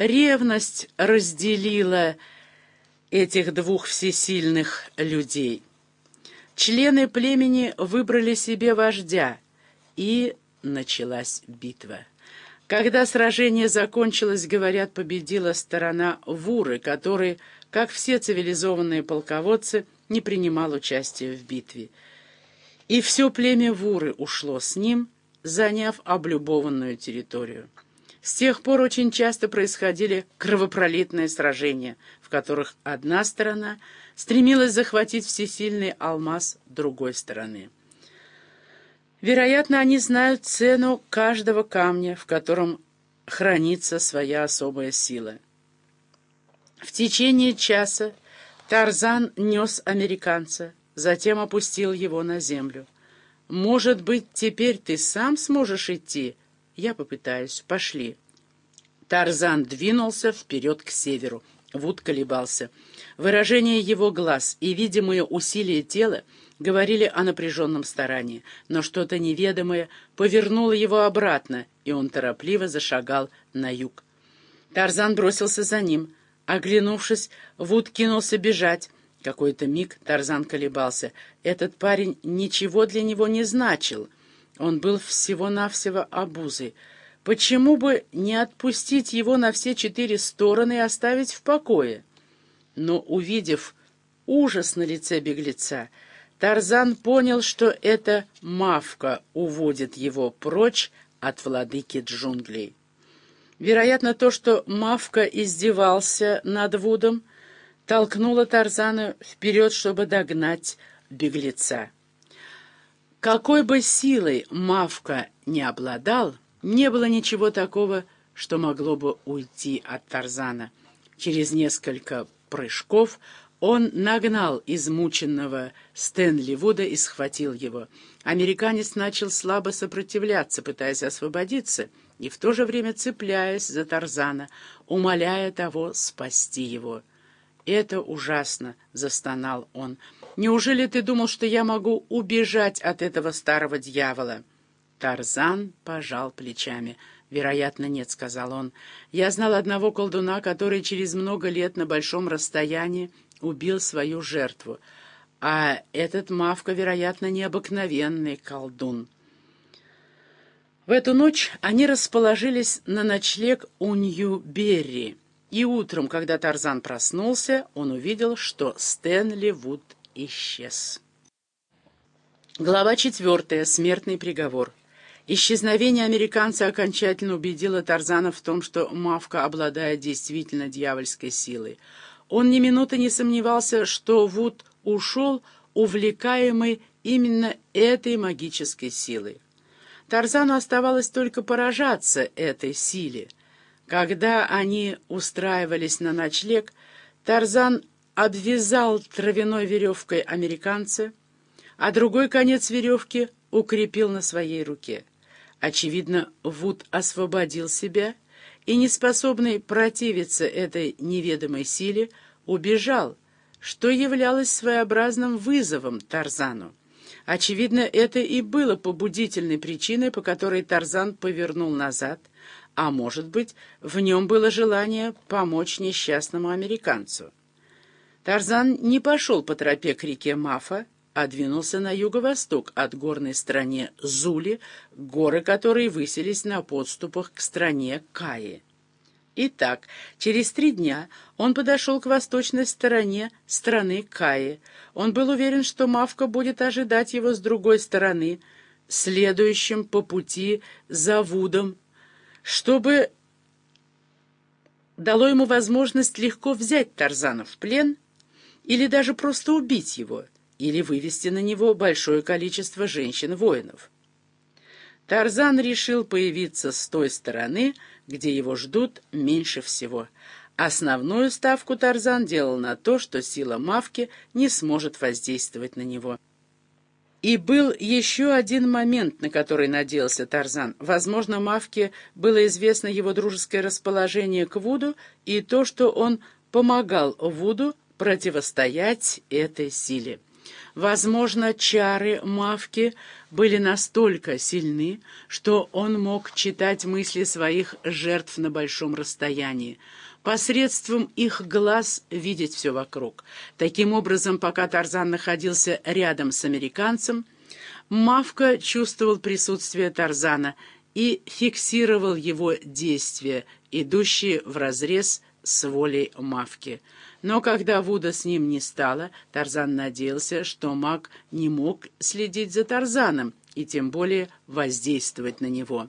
Ревность разделила этих двух всесильных людей. Члены племени выбрали себе вождя, и началась битва. Когда сражение закончилось, говорят, победила сторона Вуры, который, как все цивилизованные полководцы, не принимал участия в битве. И все племя Вуры ушло с ним, заняв облюбованную территорию. С тех пор очень часто происходили кровопролитные сражения, в которых одна сторона стремилась захватить всесильный алмаз другой стороны. Вероятно, они знают цену каждого камня, в котором хранится своя особая сила. В течение часа Тарзан нес американца, затем опустил его на землю. «Может быть, теперь ты сам сможешь идти?» «Я попытаюсь. Пошли». Тарзан двинулся вперед к северу. Вуд колебался. Выражение его глаз и видимые усилия тела говорили о напряженном старании, но что-то неведомое повернуло его обратно, и он торопливо зашагал на юг. Тарзан бросился за ним. Оглянувшись, Вуд кинулся бежать. Какой-то миг Тарзан колебался. Этот парень ничего для него не значил — он был всего-навсего обузой. Почему бы не отпустить его на все четыре стороны и оставить в покое? Но, увидев ужас на лице беглеца, Тарзан понял, что эта мавка уводит его прочь от владыки джунглей. Вероятно, то, что Мавка издевался над Вудом, толкнуло Тарзана вперед, чтобы догнать беглеца. Какой бы силой Мавка не обладал, не было ничего такого, что могло бы уйти от Тарзана. Через несколько прыжков он нагнал измученного Стэнли Вуда и схватил его. Американец начал слабо сопротивляться, пытаясь освободиться, и в то же время цепляясь за Тарзана, умоляя того спасти его. «Это ужасно!» — застонал он — Неужели ты думал, что я могу убежать от этого старого дьявола?» Тарзан пожал плечами. «Вероятно, нет», — сказал он. «Я знал одного колдуна, который через много лет на большом расстоянии убил свою жертву. А этот Мавка, вероятно, необыкновенный колдун». В эту ночь они расположились на ночлег у Нью-Берри. И утром, когда Тарзан проснулся, он увидел, что Стэнли Вуд исчез. Глава четвертая. Смертный приговор. Исчезновение американца окончательно убедило Тарзана в том, что Мавка обладает действительно дьявольской силой. Он ни минуты не сомневался, что Вуд ушел, увлекаемый именно этой магической силой. Тарзану оставалось только поражаться этой силе. Когда они устраивались на ночлег, Тарзан обвязал травяной веревкой американца, а другой конец веревки укрепил на своей руке. Очевидно, Вуд освободил себя и, неспособный противиться этой неведомой силе, убежал, что являлось своеобразным вызовом Тарзану. Очевидно, это и было побудительной причиной, по которой Тарзан повернул назад, а, может быть, в нем было желание помочь несчастному американцу. Тарзан не пошел по тропе к реке Мафа, а двинулся на юго-восток от горной стране Зули, горы которые высились на подступах к стране Каи. Итак, через три дня он подошел к восточной стороне страны Каи. Он был уверен, что Мавка будет ожидать его с другой стороны, следующим по пути за Вудом, чтобы дало ему возможность легко взять Тарзана в плен — или даже просто убить его, или вывести на него большое количество женщин-воинов. Тарзан решил появиться с той стороны, где его ждут меньше всего. Основную ставку Тарзан делал на то, что сила Мавки не сможет воздействовать на него. И был еще один момент, на который надеялся Тарзан. Возможно, Мавке было известно его дружеское расположение к Вуду и то, что он помогал Вуду противостоять этой силе. Возможно, чары Мавки были настолько сильны, что он мог читать мысли своих жертв на большом расстоянии, посредством их глаз видеть все вокруг. Таким образом, пока Тарзан находился рядом с американцем, Мавка чувствовал присутствие Тарзана и фиксировал его действия, идущие вразрез с волей Мавки. Но когда Вуда с ним не стало, Тарзан надеялся, что маг не мог следить за Тарзаном и тем более воздействовать на него.